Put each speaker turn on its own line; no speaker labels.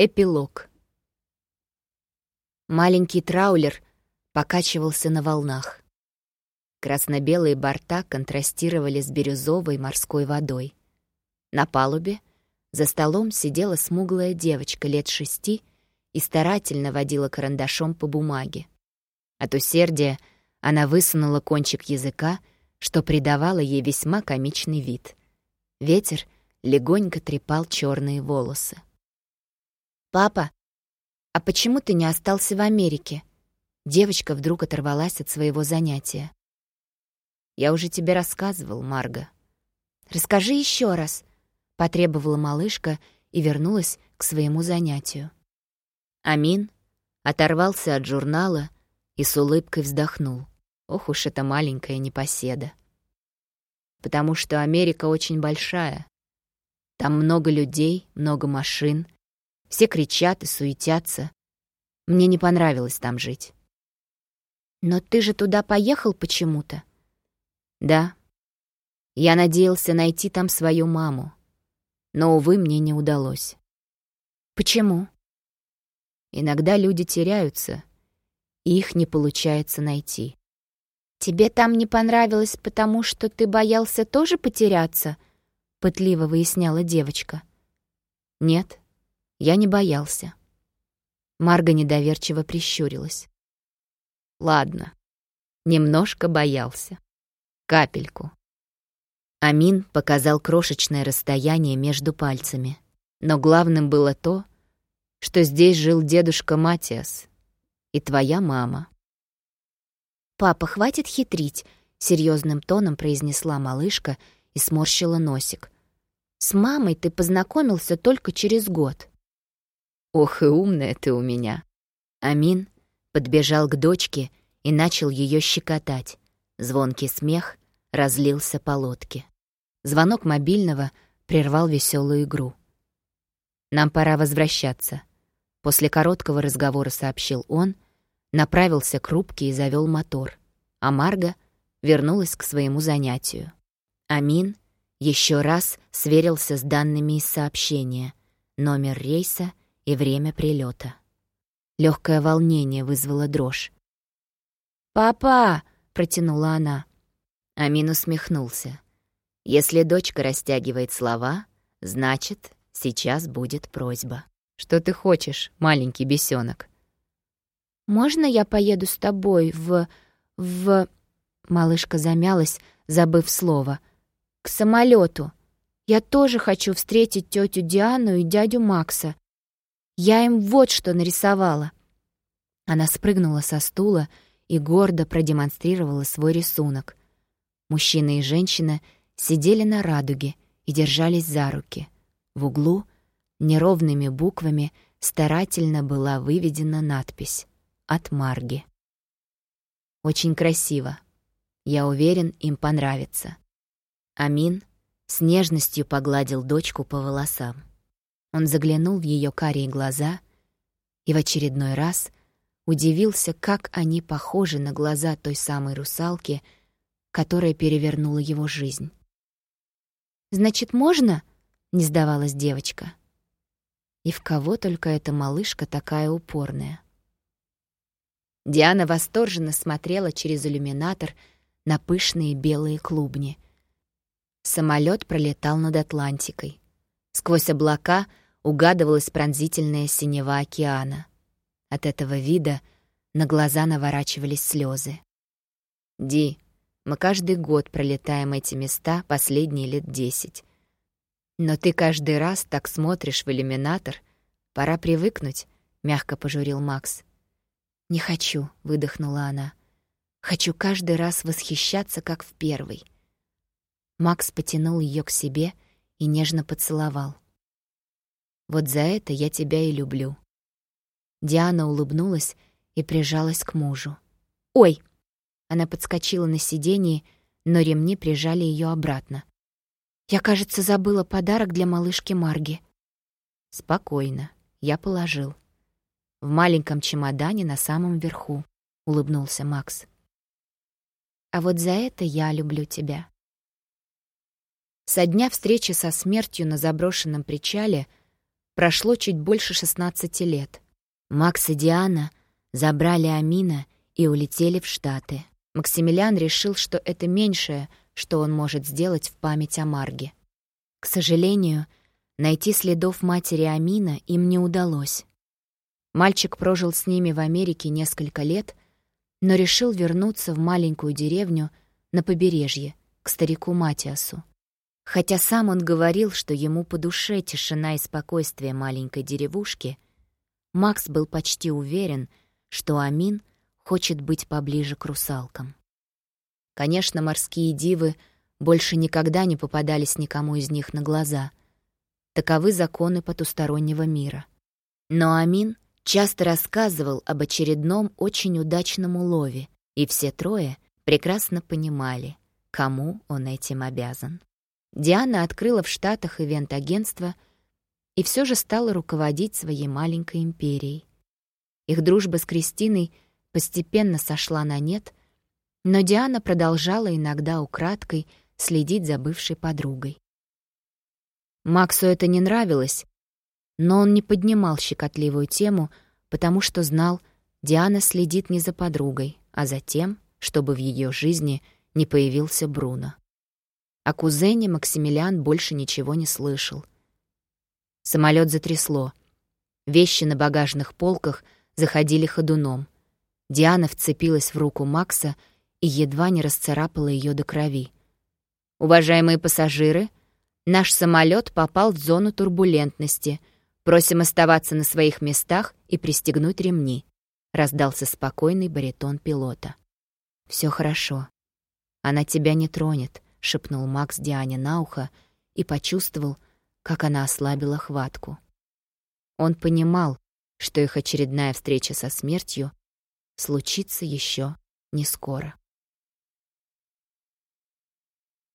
Эпилог. Маленький траулер покачивался на волнах. Красно-белые борта контрастировали с бирюзовой морской водой. На палубе за столом сидела смуглая девочка лет шести и старательно водила карандашом по бумаге. От усердия она высунула кончик языка, что придавало ей весьма комичный вид. Ветер легонько трепал черные волосы. «Папа, а почему ты не остался в Америке?» Девочка вдруг оторвалась от своего занятия. «Я уже тебе рассказывал, Марга». «Расскажи еще раз», — потребовала малышка и вернулась к своему занятию. Амин оторвался от журнала и с улыбкой вздохнул. Ох уж эта маленькая непоседа. Потому что Америка очень большая. Там много людей, много машин, все кричат и суетятся. Мне не понравилось там жить. Но ты же туда поехал почему-то? Да. Я надеялся найти там свою маму. Но, увы, мне не удалось. Почему? Иногда люди теряются, и их не получается найти. «Тебе там не понравилось, потому что ты боялся тоже потеряться?» — пытливо выясняла девочка. «Нет, я не боялся. Марга недоверчиво прищурилась. Ладно, немножко боялся. Капельку. Амин показал крошечное расстояние между пальцами. Но главным было то, что здесь жил дедушка Матиас и твоя мама. «Папа, хватит хитрить», — серьезным тоном произнесла малышка и сморщила носик. «С мамой ты познакомился только через год». «Ох и умная ты у меня!» Амин подбежал к дочке и начал ее щекотать. Звонкий смех разлился по лодке. Звонок мобильного прервал веселую игру. «Нам пора возвращаться», — после короткого разговора сообщил он, направился к рубке и завел мотор, а Марга вернулась к своему занятию. Амин еще раз сверился с данными из сообщения. Номер рейса и время прилета. Легкое волнение вызвало дрожь. «Папа!» — протянула она. Амин усмехнулся. «Если дочка растягивает слова, значит, сейчас будет просьба. Что ты хочешь, маленький бесенок? «Можно я поеду с тобой в... в...» Малышка замялась, забыв слово. «К самолету. Я тоже хочу встретить тетю Диану и дядю Макса. Я им вот что нарисовала». Она спрыгнула со стула и гордо продемонстрировала свой рисунок. Мужчина и женщина сидели на радуге и держались за руки. В углу неровными буквами старательно была выведена надпись «От Марги». Очень красиво. Я уверен, им понравится. Амин с нежностью погладил дочку по волосам. Он заглянул в ее карие глаза и в очередной раз удивился, как они похожи на глаза той самой русалки, которая перевернула его жизнь. «Значит, можно?» — не сдавалась девочка. И в кого только эта малышка такая упорная. Диана восторженно смотрела через иллюминатор на пышные белые клубни. Самолет пролетал над Атлантикой. Сквозь облака угадывалась пронзительная синева океана. От этого вида на глаза наворачивались слезы. «Ди, мы каждый год пролетаем эти места последние лет десять. Но ты каждый раз так смотришь в иллюминатор. Пора привыкнуть», — мягко пожурил Макс. «Не хочу», — выдохнула она. «Хочу каждый раз восхищаться, как в первый». Макс потянул ее к себе — и нежно поцеловал. «Вот за это я тебя и люблю». Диана улыбнулась и прижалась к мужу. «Ой!» Она подскочила на сиденье, но ремни прижали ее обратно. «Я, кажется, забыла подарок для малышки Марги». «Спокойно, я положил». «В маленьком чемодане на самом верху», — улыбнулся Макс. «А вот за это я люблю тебя». Со дня встречи со смертью на заброшенном причале прошло чуть больше 16 лет. Макс и Диана забрали Амина и улетели в Штаты. Максимилиан решил, что это меньшее, что он может сделать в память о Марге. К сожалению, найти следов матери Амина им не удалось. Мальчик прожил с ними в Америке несколько лет, но решил вернуться в маленькую деревню на побережье, к старику Матиасу. Хотя сам он говорил, что ему по душе тишина и спокойствие маленькой деревушки, Макс был почти уверен, что Амин хочет быть поближе к русалкам. Конечно, морские дивы больше никогда не попадались никому из них на глаза. Таковы законы потустороннего мира. Но Амин часто рассказывал об очередном очень удачном улове, и все трое прекрасно понимали, кому он этим обязан. Диана открыла в Штатах ивент-агентство и все же стала руководить своей маленькой империей. Их дружба с Кристиной постепенно сошла на нет, но Диана продолжала иногда украдкой следить за бывшей подругой. Максу это не нравилось, но он не поднимал щекотливую тему, потому что знал, Диана следит не за подругой, а за тем, чтобы в ее жизни не появился Бруно. О кузене Максимилиан больше ничего не слышал. Самолет затрясло. Вещи на багажных полках заходили ходуном. Диана вцепилась в руку Макса и едва не расцарапала ее до крови. «Уважаемые пассажиры, наш самолет попал в зону турбулентности. Просим оставаться на своих местах и пристегнуть ремни», — раздался спокойный баритон пилота. Все хорошо. Она тебя не тронет», — шепнул Макс Диане на ухо и почувствовал, как она ослабила хватку. Он понимал, что их очередная встреча со смертью случится еще не скоро.